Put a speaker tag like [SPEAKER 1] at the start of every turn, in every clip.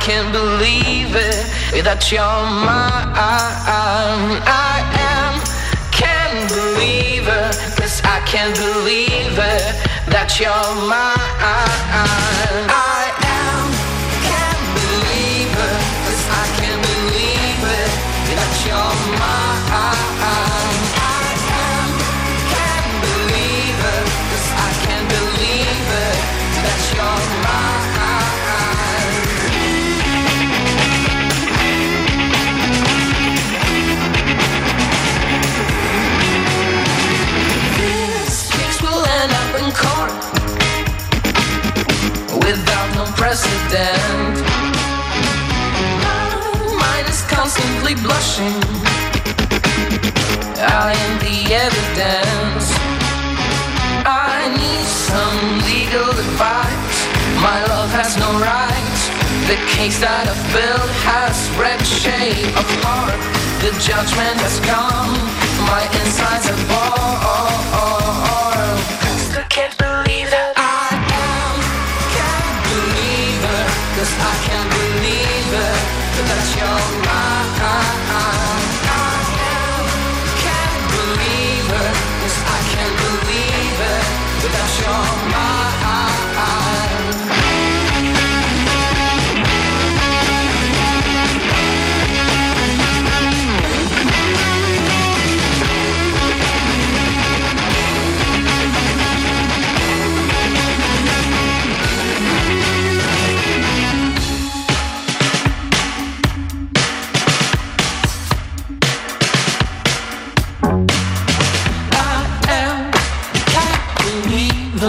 [SPEAKER 1] can't believe it that you're mine. I am, can't believe it, cause I can't believe it that you're mine. I My mind is constantly blushing. I am the evidence. I need some legal advice. My love has no rights. The case that I've built has red shade apart. The judgment has come. My insides are boiled. Still can't believe that Cause I can't believe it. That you're mine. I. Can't believe it. Cause I can't believe it. That you're mine.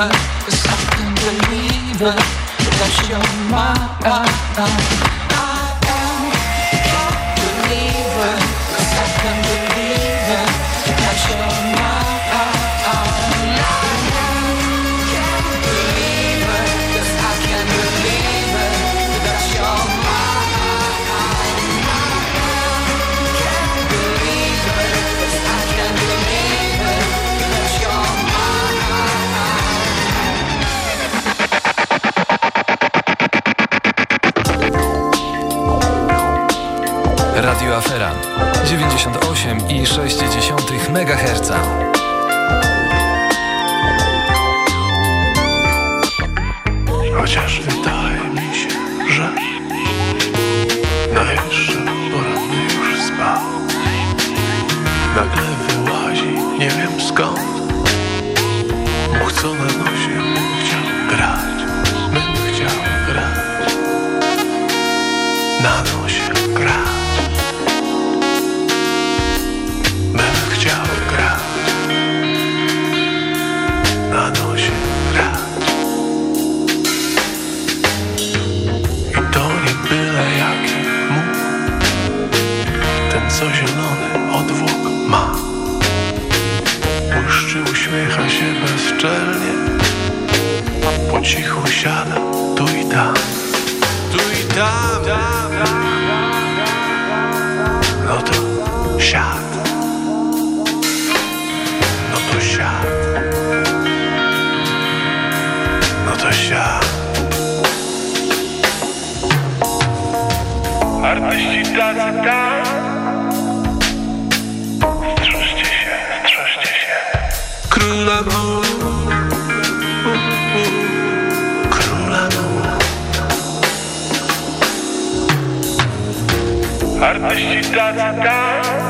[SPEAKER 1] Believe it, 'cause I can't believe that you're. I am,
[SPEAKER 2] Radio Afera 98,6 MHz.
[SPEAKER 3] Chociaż wydaje Artyści tacy tam Strzeżcie się, strzeżcie się. Króla mu Artyści tacy tam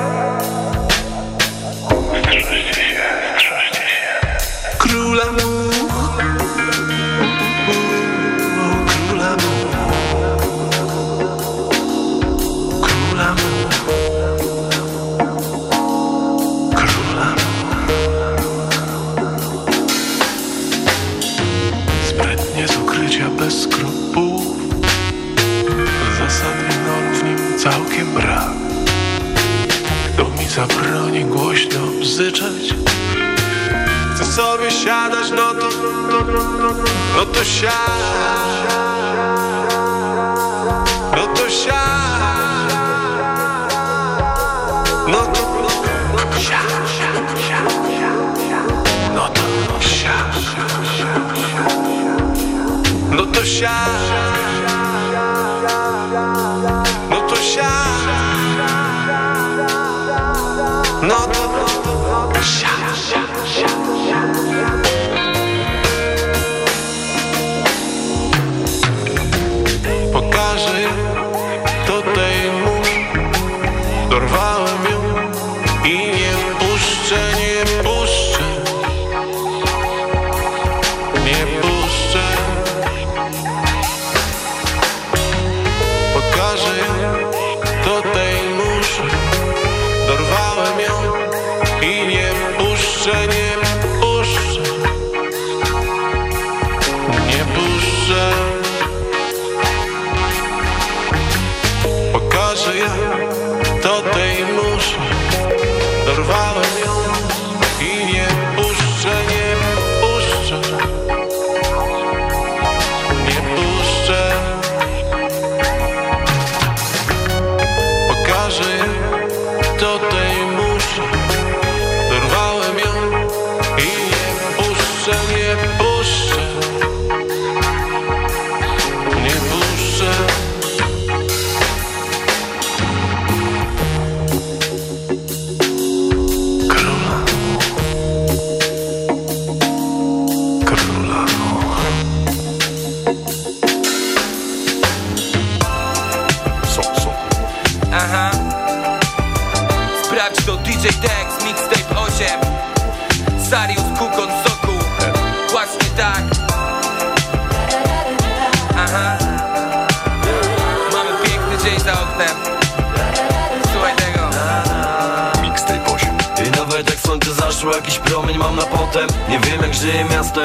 [SPEAKER 3] syczeć Chcę sobie siadać, no to, no to No to siadać No to, no to No to siadać No to siadać No to siadać No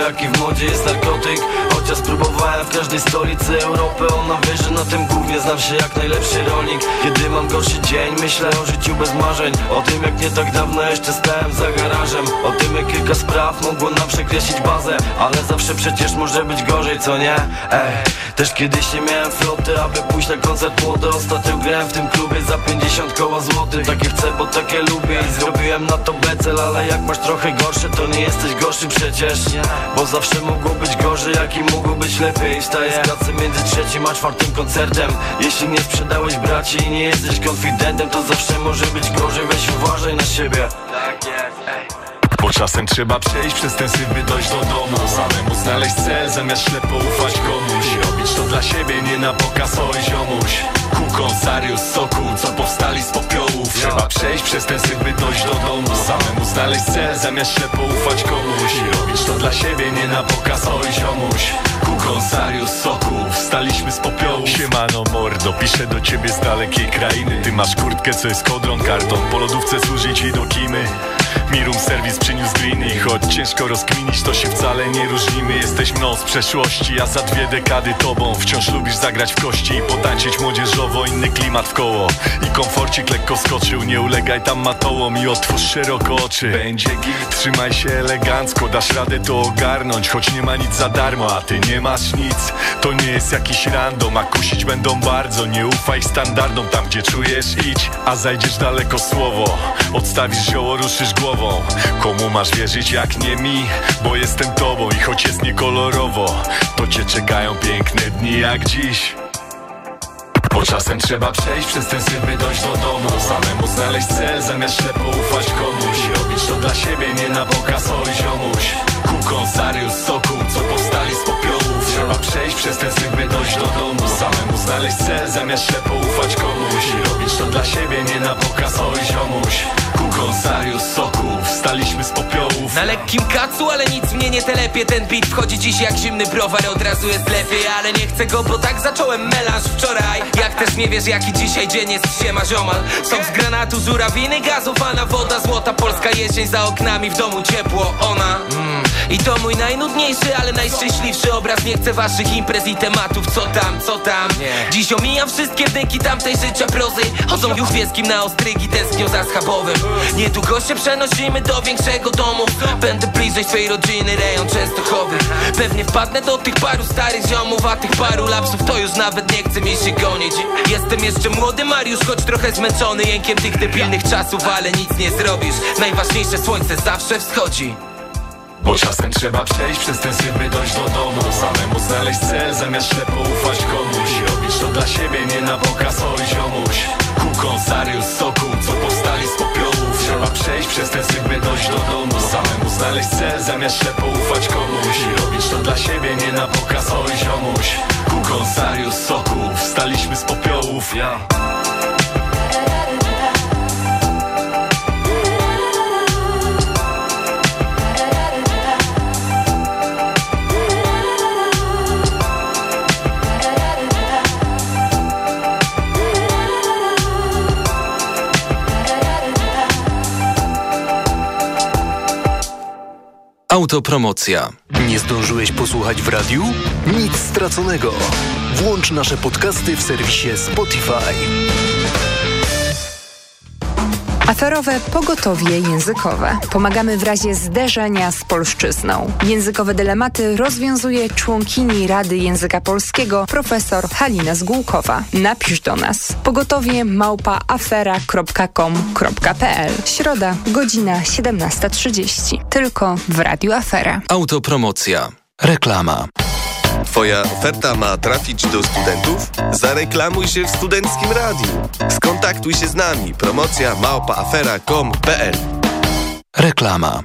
[SPEAKER 4] jaki w modzie jest narkotyk. Chociaż spróbowałem w każdej stolicy Europy Ona wie, że na tym głównie znam się jak najlepszy rolnik. Kiedy mam gorszy dzień, myślę o życiu bez marzeń. O tym jak nie tak dawno jeszcze stałem za garażem. O tym jak kilka spraw mogło nam przekreślić bazę. Ale zawsze przecież może być gorzej, co nie? Ej, też kiedyś nie miałem floty, aby pójść na koncert młody. Ostatnio grałem w tym klubie za 50 koła złotych. Takie chcę, bo takie lubię i zrobiłem na to becel. Ale jak masz trochę gorsze, to nie jesteś gorszy przecież. Bo zawsze mogło być gorzej, jak i mogło być lepiej. Staję z pracy między trzecim a czwartym koncertem. Jeśli nie sprzedałeś braci i nie jesteś konfidentem To zawsze może być gorzej, weź uważaj na siebie. Tak jest, ej
[SPEAKER 2] Bo czasem trzeba przejść przez ten syf, by dojść do domu. Samemu znaleźć cel, zamiast ślepo ufać komuś. Robić to dla siebie, nie na pokaz, oj ziomuś. Kukon, Sarius, Sokół, co powstali z popiołów. Trzeba przejść przez ten syf, by dojść do domu. Samemu znaleźć cel, zamiast ślepo ufać komuś. Robić to dla siebie, nie na pokaz, oj ziomuś. Kukon, Sarius, Sokół, wstaliśmy z popiołów. Siemano mordo, piszę do ciebie z dalekiej krainy. Ty masz kurtkę, co jest kodron, karton. Po lodówce służy ci do kimy Mirum serwis przyniósł gliny i choć ciężko rozkminić to się wcale nie różnimy. Jesteś mną z przeszłości, a za dwie dekady tobą Wciąż lubisz zagrać w kości i potańczyć młodzieżowo. Inny klimat w koło i komforcik lekko skoczył Nie ulegaj tam matołom i otwórz szeroko oczy. Będzie git, trzymaj się elegancko Dasz radę to ogarnąć, choć nie ma nic za darmo A ty nie masz nic, to nie jest jakiś random A kusić będą bardzo, nie ufaj standardom Tam gdzie czujesz idź, a zajdziesz daleko słowo. Odstawisz zioło, ruszysz głową Komu masz wierzyć jak nie mi? Bo jestem tobą i choć jest niekolorowo To cię czekają piękne dni jak dziś. Bo czasem trzeba przejść przez ten syf, by dojść do domu. Samemu znaleźć cel, zamiast ślepo ufać komuś. Robić to dla siebie, nie na pokaz, oj ziomuś. Kukon, Sarius, Sokół, co powstali z popiołów. Trzeba przejść przez ten syf, by dojść do domu. Samemu znaleźć cel, zamiast ślepo ufać komuś. Robić to dla siebie, nie na pokaz, oj ziomuś Kukon, Sarius, Sokół, wstaliśmy z popiołów.
[SPEAKER 5] Na lekkim kacu, ale nic mnie nie telepie. Ten beat wchodzi dziś jak zimny browar Od razu jest lepiej, ale nie chcę go Bo tak zacząłem melanż wczoraj. Jak też nie wiesz jaki dzisiaj dzień jest Siema ziomal. Sok z granatu, żurawiny, gazowana woda Złota. Polska jesień za oknami W domu ciepło, ona. I to mój najnudniejszy, ale najszczęśliwszy obraz. Nie chcę waszych imprez i tematów, co tam, co tam? Dziś omijam wszystkie wdyki tamtej życia prozy. Chodzą już wieskim na ostrygi, tęsknią za schabowym. Niedługo się przenosimy do większego domu. Będę bliżej swej rodziny, rejon Częstochowy. Pewnie wpadnę do tych paru starych ziomów A tych paru lapsów to już nawet nie chce mi się gonić. Jestem jeszcze młody Mariusz, choć trochę zmęczony Jękiem tych debilnych czasów, ale nic nie zrobisz. Najważniejsze słońce zawsze wschodzi
[SPEAKER 2] bo czasem trzeba przejść przez ten syf, by dojść do domu. Samemu znaleźć cel, zamiast ślepo ufać komuś. Robić to dla siebie, nie na pokaz, oj ziomuś. Kukon, Sarius, Sokół, co powstali z popiołów. Trzeba przejść przez ten syf, by dojść do domu. Samemu znaleźć cel, zamiast ślepo ufać komuś. Robić to dla siebie, nie na pokaz, oj ziomuś. Kukon, Sarius, Sokół, wstaliśmy z popiołów. Yeah.
[SPEAKER 6] Autopromocja. Nie zdążyłeś posłuchać w radiu? Nic straconego. Włącz nasze podcasty w serwisie Spotify.
[SPEAKER 7] Aferowe pogotowie językowe. Pomagamy w razie zderzenia z polszczyzną. Językowe dylematy rozwiązuje członkini Rady Języka Polskiego profesor Halina Zgółkowa. Napisz do nas pogotowie małpa afera.com.pl Środa, godzina 17.30. Tylko w Radiu Afera.
[SPEAKER 6] Autopromocja. Reklama.
[SPEAKER 8] Twoja oferta ma trafić do studentów? Zareklamuj się w Studenckim Radiu. Skontaktuj się z nami. Promocja małpaafera.com.pl
[SPEAKER 6] Reklama.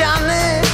[SPEAKER 9] Ściany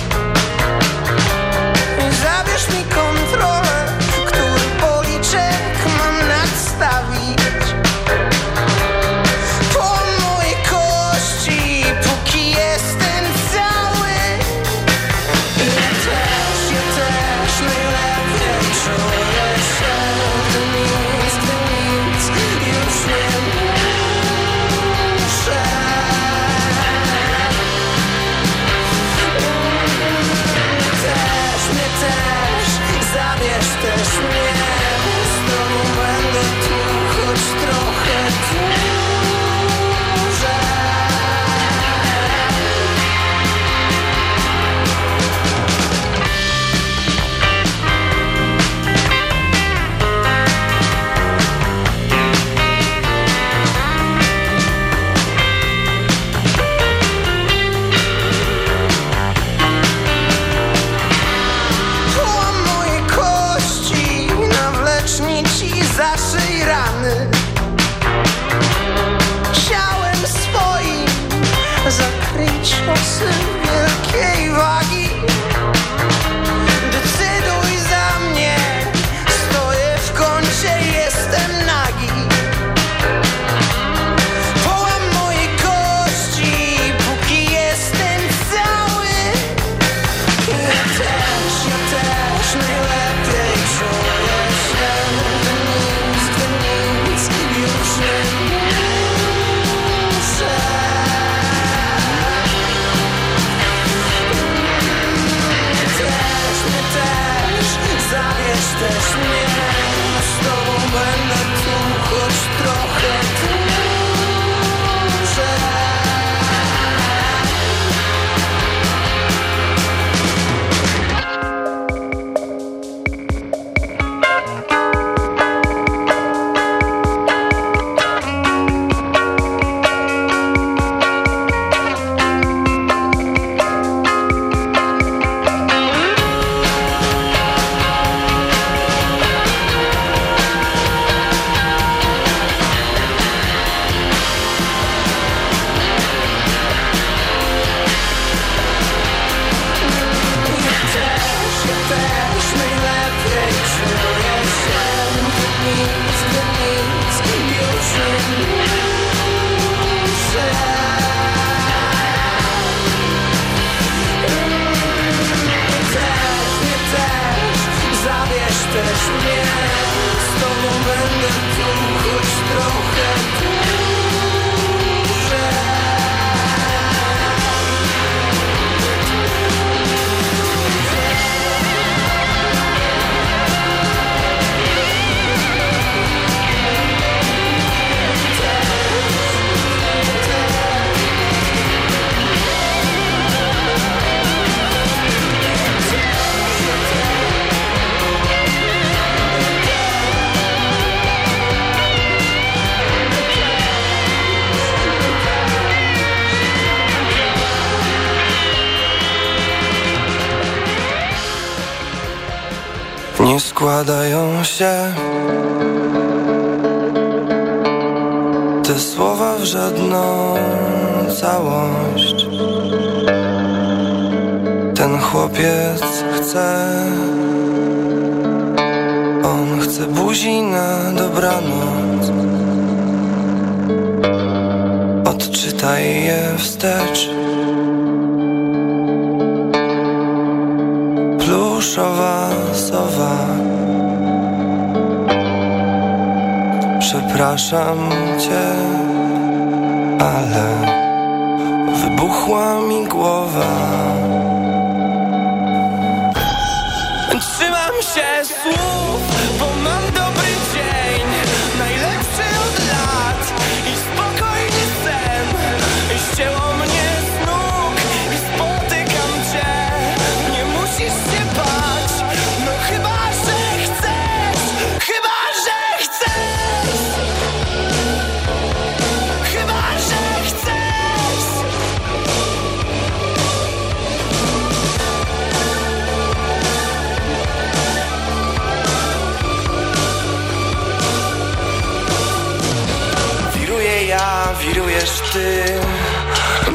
[SPEAKER 9] Składają się te słowa w żadną całość.
[SPEAKER 10] chłopiec chce On chce buzi na dobranoc Odczytaj je wstecz Pluszowa Przepraszam cię, ale wybuchła mi głowa. Trzymam się słów,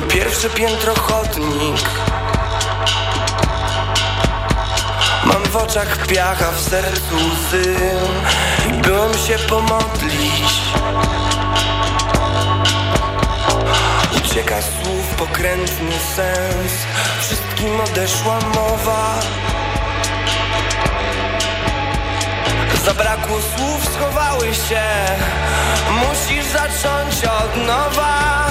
[SPEAKER 10] Pierwsze piętro chodnik. Mam w oczach piacha, w sercu łzy. I byłem się pomodlić. Ucieka słów pokrętny sens. Wszystkim odeszła mowa Zabrakło słów, schowały się. Musisz zacząć od nowa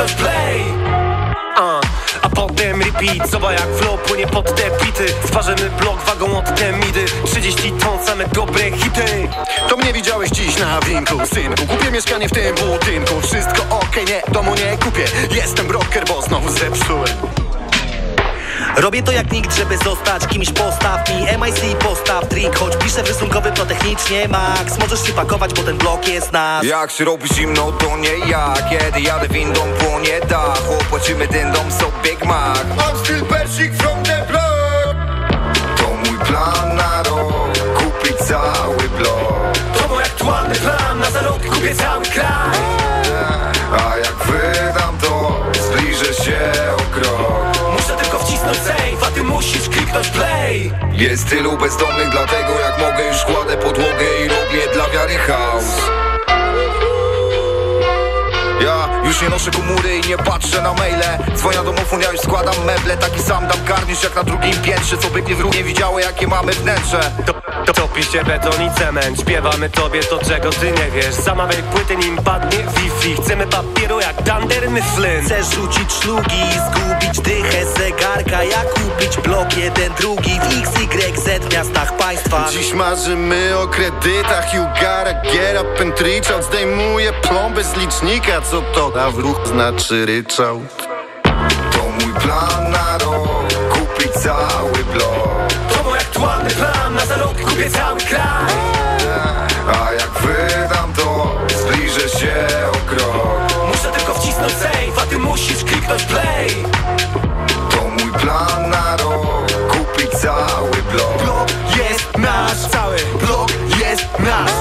[SPEAKER 11] kliknąć play. A, a potem repeat, zobacz jak flow płynie pod te bity Zważymy blok wagą od te midy. 30 ton, same dobre hity.
[SPEAKER 12] To mnie widziałeś dziś na winku, synku. Kupię mieszkanie w tym budynku. Wszystko okej, nie, domu nie kupię. Jestem broker, bo znowu zepsułem
[SPEAKER 13] Robię to jak nikt, żeby zostać kimś. Postaw mi MIC, postaw drink. Choć piszę w rysunkowym, to technicznie max. Możesz się pakować, bo ten blok jest nasz.
[SPEAKER 14] Jak się robi zimno, to nie ja. Kiedy jadę windą, płonie dach. Opłacimy ten dom, so Big Mac I'm still Persik from the block. To mój plan na rok, kupić cały blok.
[SPEAKER 11] To mój aktualny plan, na za rok kupię cały kraj
[SPEAKER 14] A jak wydam to, zbliżę się
[SPEAKER 11] wcisnąć save, a ty musisz kliknąć play.
[SPEAKER 14] Jest tylu bezdomnych, dlatego jak mogę już kładę podłogę i robię dla wiary chaos. Ja już nie noszę komury i nie patrzę na maile. Dzwonię do domofon, ja już składam meble. Taki sam dam karnisz jak na drugim piętrze. Co biegnie w ruch, nie widziało jakie mamy wnętrze
[SPEAKER 11] To, to topiście beton i cement. Śpiewamy tobie to czego ty nie wiesz. Zamawiaj płyty nim padnie Wi-Fi. Chcemy papieru jak Dunder Mifflin.
[SPEAKER 13] Chcesz rzucić szlugi, zgubić dychę. Zegarka Jak kupić blok jeden, drugi. W XYZ miastach państwa.
[SPEAKER 12] Dziś marzymy o kredytach. You gotta get up and reach out. Zdejmuję plombę z licznika. Co to da w ruch znaczy ryczałt?
[SPEAKER 14] To mój plan na rok. Kupić cały blok.
[SPEAKER 11] To mój aktualny plan, kupię cały kraj.
[SPEAKER 14] A jak wydam to Zbliżę się o krok.
[SPEAKER 11] Muszę tylko wcisnąć save, a ty musisz kliknąć play.
[SPEAKER 14] To mój plan na rok Kupić cały blok.
[SPEAKER 11] Blok jest nasz cały, blok jest nasz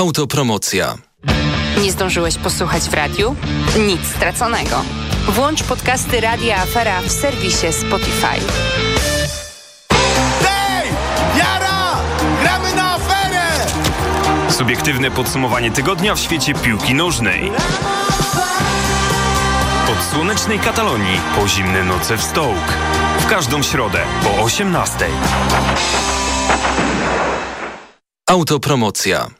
[SPEAKER 15] Autopromocja.
[SPEAKER 7] Nie zdążyłeś posłuchać w radiu? Nic straconego. Włącz podcasty Radia Afera w serwisie Spotify.
[SPEAKER 16] Hej! Jara! Gramy na aferę!
[SPEAKER 17] Subiektywne podsumowanie tygodnia w świecie piłki nożnej. Od słonecznej Katalonii po zimne noce w Stołk. W każdą środę po 18.
[SPEAKER 15] Autopromocja.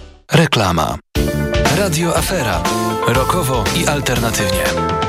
[SPEAKER 15] Reklama. Radio Afera. Rokowo i alternatywnie.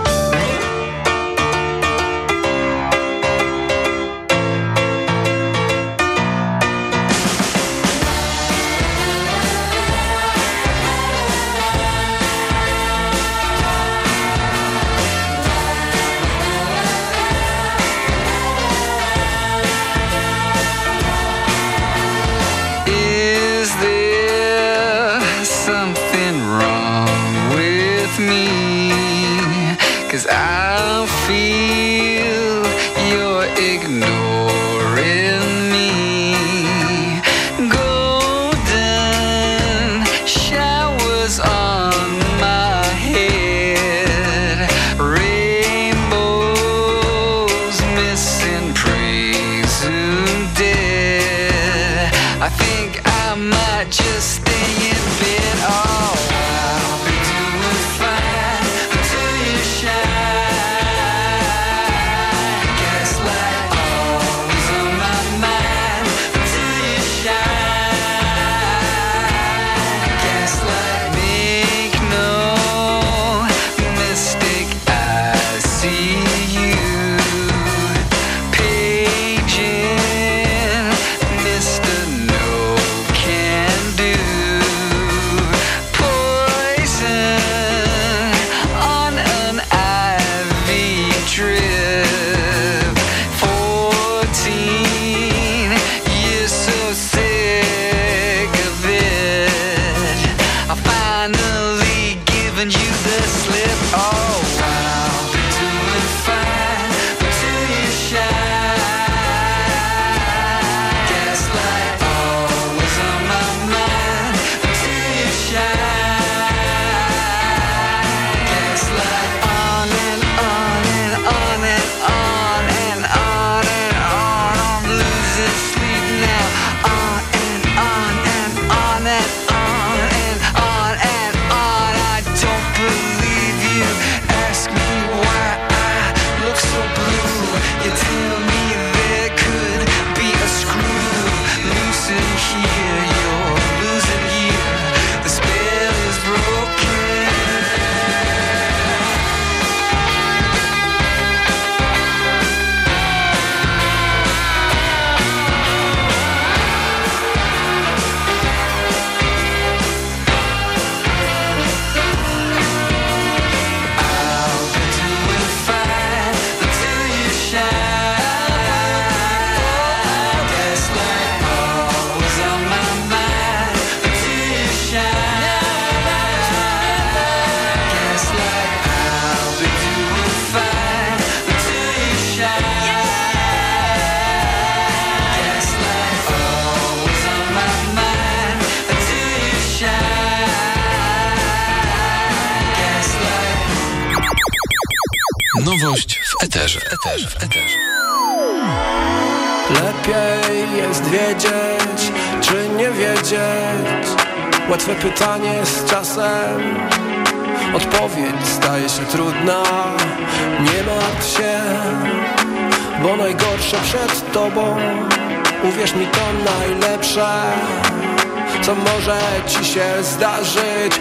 [SPEAKER 15] Nowość w eterze. eterze. W eterze.
[SPEAKER 11] Lepiej jest wiedzieć, czy nie wiedzieć? Łatwe pytanie z czasem Odpowiedź staje się trudna Nie martw się, bo najgorsze przed tobą Uwierz mi, to najlepsze Co może ci się zdarzyć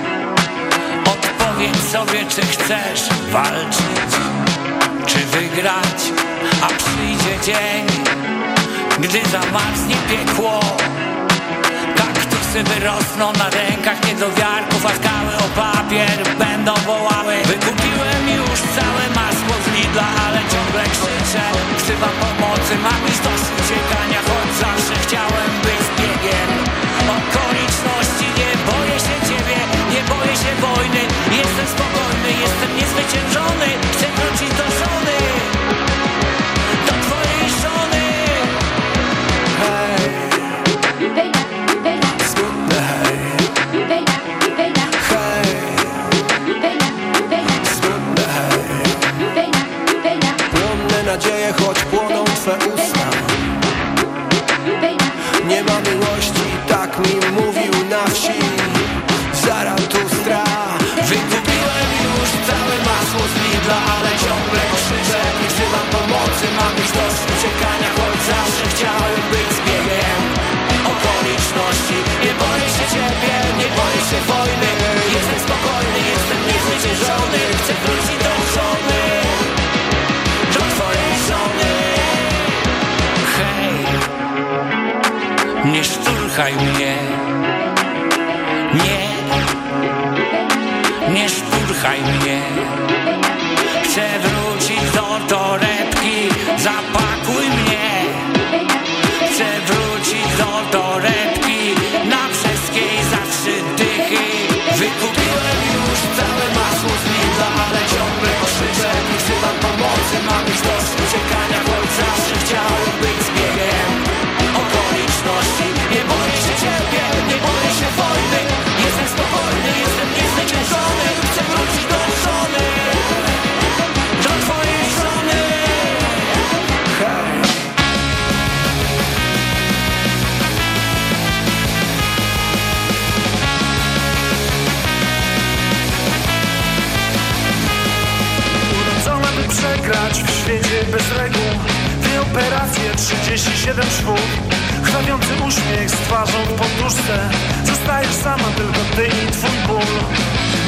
[SPEAKER 18] Odpowiedz sobie, czy chcesz walczyć, czy wygrać A przyjdzie dzień, gdy zamarznie piekło. Kaktusy wyrosną na rękach niedowiarków A skały o papier będą wołały. Wykupiłem już całe masło z Lidla, ale ciągle krzyczę. Wzywam pomocy, mam już dość uciekania Choć zawsze chciałem być biegiem. Okoliczności, Nie boję się wojny. Jestem spokojny, jestem niezwyciężony. Chcę wrócić do żony Chcę wrócić do żony. Do twojej żony. Hej. Nie szturchaj mnie. Nie. Nie szturchaj mnie. Chcę wrócić do torebki Zapakuj krzyczę Nie wzywam pomocy. Mam już dość uciekania Choć zawsze chciałem być zbiegiem Okoliczności. Nie boję się ciebie Nie boję się wojny. Jestem spokojny Jestem niezwyciężony
[SPEAKER 19] przegrać w świecie bez reguł. Dwie operacje, 37 szwów. Chwawiący uśmiech z twarzą w poduszce Zostajesz sama, tylko ty i twój ból.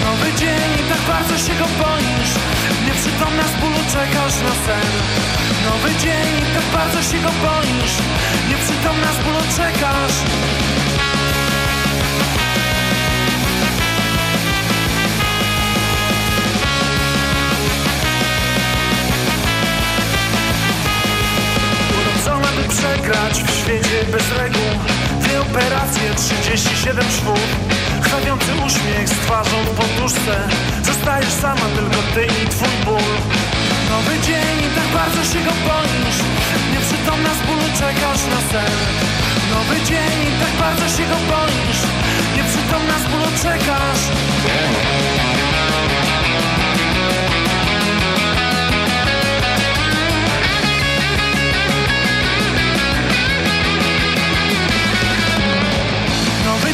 [SPEAKER 19] Nowy dzień tak bardzo się go boisz. Nieprzytomna z bólu czekasz na sen. Nowy dzień tak bardzo się go boisz. Nieprzytomna z bólu czekasz 37 szwów. Chwawiący uśmiech z twarzą w poduszce. Zostajesz sama, tylko ty i twój ból. Nowy dzień i tak bardzo się go boisz. Nieprzytomna z bólu czekasz na sen. Nowy dzień i tak bardzo się go boisz. Nieprzytomna z bólu czekasz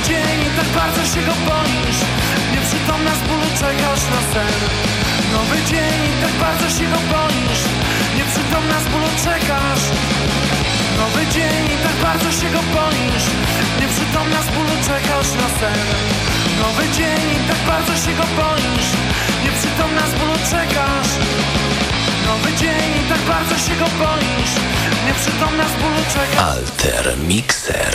[SPEAKER 19] dzień i tak bardzo się go boisz. Nieprzytomna z bólu czekasz na sen. Nowy dzień i tak bardzo się go boisz. Nieprzytomna z bólu czekasz. Nowy dzień i tak bardzo się go boisz. Nieprzytomna z bólu czekasz na sen. Nowy dzień i tak bardzo się go boisz. Nieprzytomna z bólu czekasz. Nowy dzień i tak bardzo się go boisz. Nieprzytomna z bólu czekasz.
[SPEAKER 6] Alter Mixer.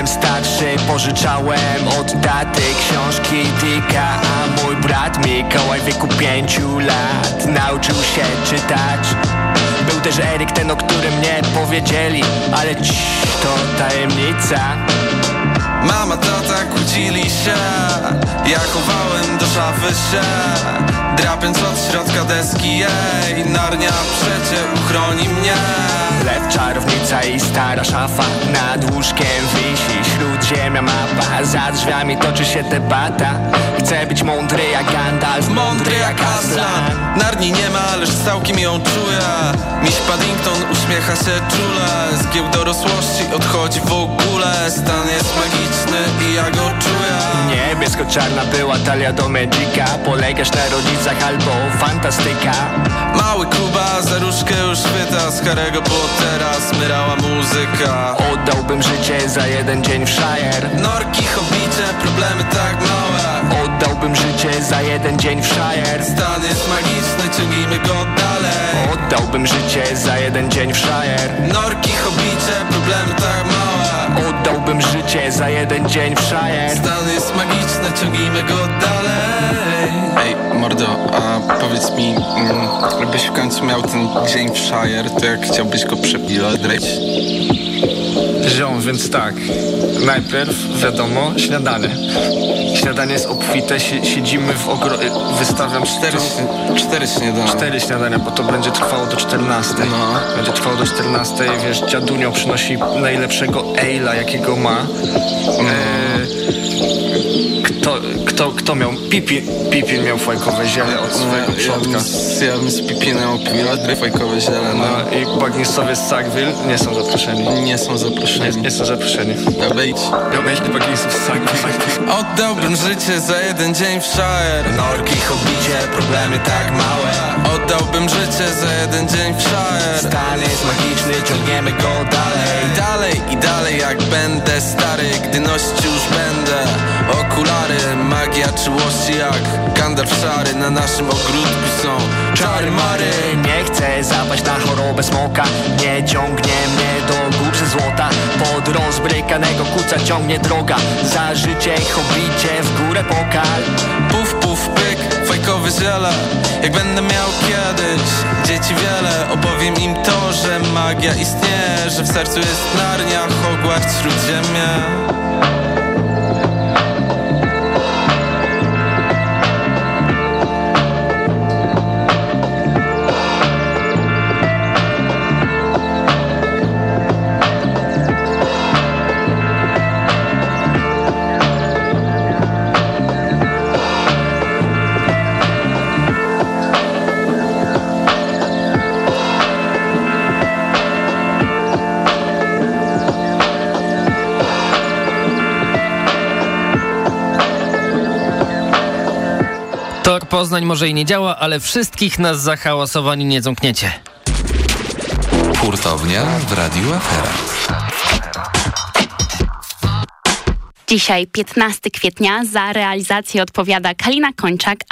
[SPEAKER 20] Byłem
[SPEAKER 21] starszy Pożyczałem od taty książki Dicka A mój brat Mikołaj w wieku pięciu lat Nauczył się czytać. Był też Eryk, ten o którym nie powiedzieli Ale cii, to tajemnica
[SPEAKER 5] Mama, tata kłócili się. Ja chowałem do szafy się. Drapiąc od środka deski jej. Narnia przecie uchroni mnie.
[SPEAKER 21] Lew, czarownica i stara szafa. Nad łóżkiem wisi śródziemia mapa. Za drzwiami toczy się debata. Chcę być mądry jak Gandalf
[SPEAKER 5] Mądry jak Aslan. Narni nie ma, lecz całkiem ją czuję Miś Paddington uśmiecha się czule. Z giełd dorosłości odchodzi w ogóle. Stan jest magiczny i ja go czuję.
[SPEAKER 21] Niebiesko-czarna była talia do Magica Polegasz na rodzicach albo fantastyka.
[SPEAKER 5] Mały Kuba za różkę już chwyta Z Harry'ego Pottera smyrała muzyka.
[SPEAKER 21] Oddałbym życie za jeden dzień w Shire.
[SPEAKER 5] Norki, hobicie, problemy tak małe.
[SPEAKER 21] Oddałbym życie za jeden dzień w Shire.
[SPEAKER 5] Stan jest magiczny, ciągnijmy go dalej.
[SPEAKER 21] Oddałbym życie za jeden dzień w Shire.
[SPEAKER 5] Norki, hobicie, problemy tak małe
[SPEAKER 21] Oddałbym życie za jeden dzień w Shire
[SPEAKER 5] Stan jest magiczny, ciągnijmy go dalej
[SPEAKER 22] Ej, mordo, a powiedz mi, mm, gdybyś w końcu miał ten dzień w Shire, to jak chciałbyś go przepilotreć?
[SPEAKER 15] Ziom, więc tak. Najpierw, wiadomo, śniadanie. Śniadanie jest obfite, si siedzimy w ogro... Wystawiam
[SPEAKER 5] cztery, cztery śniadania.
[SPEAKER 15] Cztery śniadania, bo to będzie trwało do 14.
[SPEAKER 5] No.
[SPEAKER 15] Będzie trwało do 14. Wiesz, dziadunio przynosi najlepszego ale'a, jakiego ma. E, kto, kto, kto miał? Pipin, Pipin miał fajkowe ziele od swojego przodka.
[SPEAKER 22] Ja, bym z Pipinem opilił fajkowe ziele, no.
[SPEAKER 15] No i Bagnisowie z Sackville nie są zaproszeni.
[SPEAKER 22] Nie są zaproszeni.
[SPEAKER 15] Nie, nie są zaproszeni.
[SPEAKER 22] Ja wejdź.
[SPEAKER 15] Ja wejdź do Bagnisów z Sackville.
[SPEAKER 5] Oddałbym życie za jeden dzień w Shire
[SPEAKER 21] Norki, hobicie, problemy tak małe.
[SPEAKER 5] Oddałbym życie za jeden dzień w Shire
[SPEAKER 21] Stan jest magiczny, ciągniemy go dalej.
[SPEAKER 5] I dalej, i dalej jak będę stary Gdy nosić już będę. Okulary Magia czułości jak Gandalf szary. Na naszym ogródku są czary mary.
[SPEAKER 21] Nie chcę zapaść na chorobę smoka. Nie ciągnie mnie do gór ze złota Pod rozbrykanego kuca ciągnie droga. Za życie hobicie w górę pokal.
[SPEAKER 5] Puf, puf, pyk, fajkowe ziele Jak będę miał kiedyś dzieci wiele Opowiem im to, że magia istnieje Że w sercu jest Narnia, Hogwarts, Śródziemie
[SPEAKER 23] Poznań może i nie działa, ale wszystkich nas za hałasowanie nie zamkniecie.
[SPEAKER 24] Hurtownia w Radiu Afera.
[SPEAKER 25] Dzisiaj, 15 kwietnia, za realizację odpowiada Kalina Kończak,